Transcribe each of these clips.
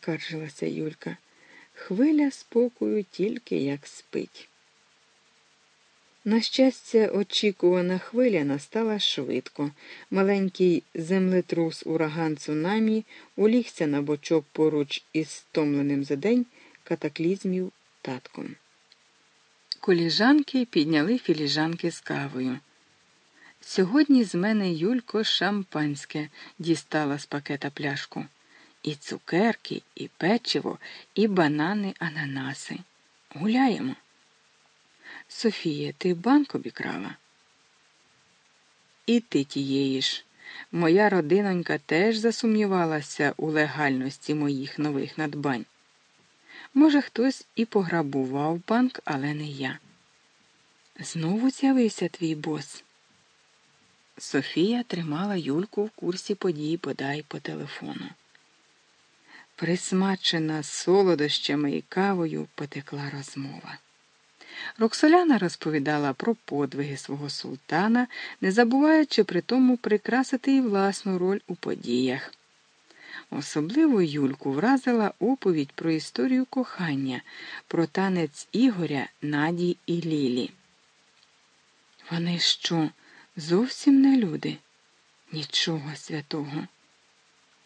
скаржилася Юлька. Хвиля спокою тільки як спить. На щастя, очікувана хвиля настала швидко. Маленький землетрус ураган цунамі улігся на бочок поруч із стомленим за день катаклізмів татком. Коліжанки підняли філіжанки з кавою. Сьогодні з мене Юлько шампанське дістала з пакета пляшку. І цукерки, і печиво, і банани, ананаси. Гуляємо. Софія, ти банк обікрала? І ти тієї ж. Моя родинонька теж засумнівалася у легальності моїх нових надбань. Може, хтось і пограбував банк, але не я. Знову з'явився твій бос. Софія тримала Юльку в курсі подій подай по телефону. Присмачена солодощами і кавою потекла розмова. Роксоляна розповідала про подвиги свого султана, не забуваючи при тому прикрасити і власну роль у подіях. Особливо Юльку вразила оповідь про історію кохання, про танець Ігоря, Наді і Лілі. Вони що, зовсім не люди? Нічого святого.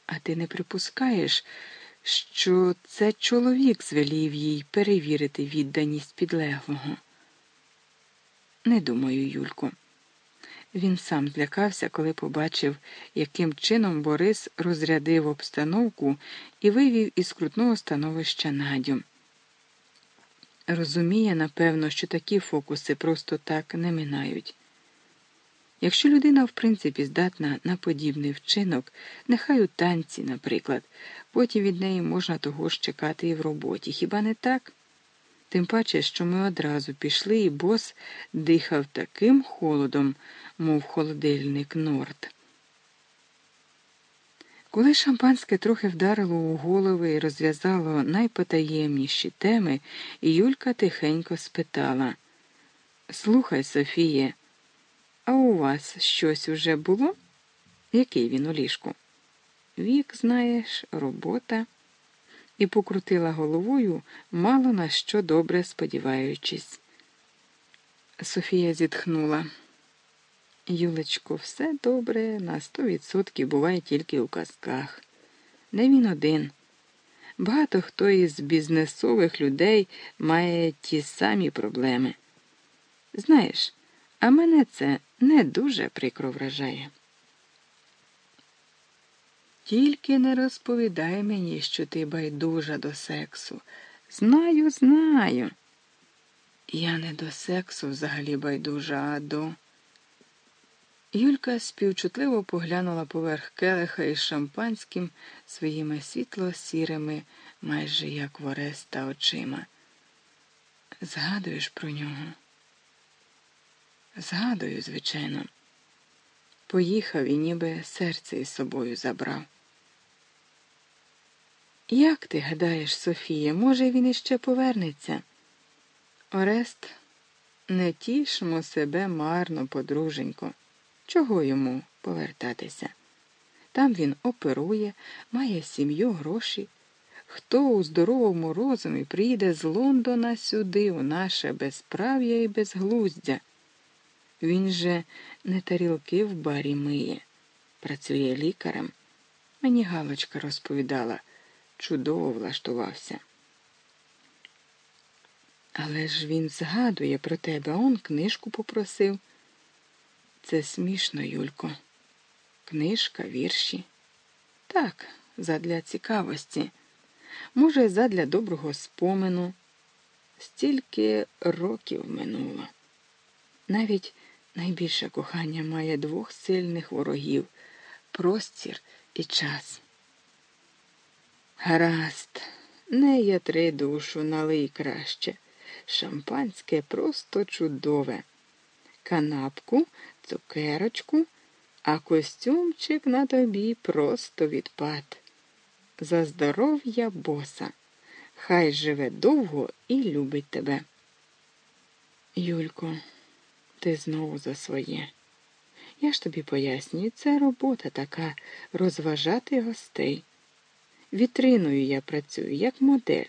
А ти не припускаєш, що це чоловік звелів їй перевірити відданість підлеглого. Не думаю, Юлько. Він сам злякався, коли побачив, яким чином Борис розрядив обстановку і вивів із крутного становища Надю. Розуміє, напевно, що такі фокуси просто так не минають. Якщо людина, в принципі, здатна на подібний вчинок, нехай у танці, наприклад, потім від неї можна того ж чекати і в роботі. Хіба не так? Тим паче, що ми одразу пішли, і бос дихав таким холодом, мов холодильник Норд. Коли шампанське трохи вдарило у голови і розв'язало найпотаємніші теми, Юлька тихенько спитала Слухай, Софіє, а у вас щось уже було? Який він у ліжку? Вік, знаєш, робота. І покрутила головою, мало на що добре сподіваючись. Софія зітхнула. Юлечко, все добре, на сто відсотків буває тільки у казках. Не він один. Багато хто із бізнесових людей має ті самі проблеми. Знаєш, а мене це не дуже прикро вражає. Тільки не розповідай мені, що ти байдужа до сексу. Знаю, знаю. Я не до сексу взагалі байдужа, а до. Юлька співчутливо поглянула поверх келиха із шампанським своїми світло-сірими, майже як вореста очима. Згадуєш про нього? Згадую, звичайно. Поїхав і ніби серце із собою забрав. Як ти гадаєш, Софія, може, він іще повернеться? Орест, не тішмо себе марно, подруженько. Чого йому повертатися? Там він оперує, має сім'ю, гроші. Хто у здоровому розумі приїде з Лондона сюди, у наше безправ'я і безглуздя? Він же не тарілки в барі миє, працює лікарем. Мені Галочка розповідала, чудово влаштувався. Але ж він згадує про тебе, он книжку попросив. Це смішно, Юлько. Книжка, вірші. Так, задля цікавості. Може, задля доброго спомену. Стільки років минуло. Навіть найбільше кохання має двох сильних ворогів простір і час. Гаразд, не ятри душу, налий краще. Шампанське просто чудове. Канапку, цукерочку, а костюмчик на тобі просто відпад. За здоров'я боса. Хай живе довго і любить тебе. Юлько, ти знову за своє. Я ж тобі пояснюю, це робота така розважати гостей. Вітриною я працюю, як модель.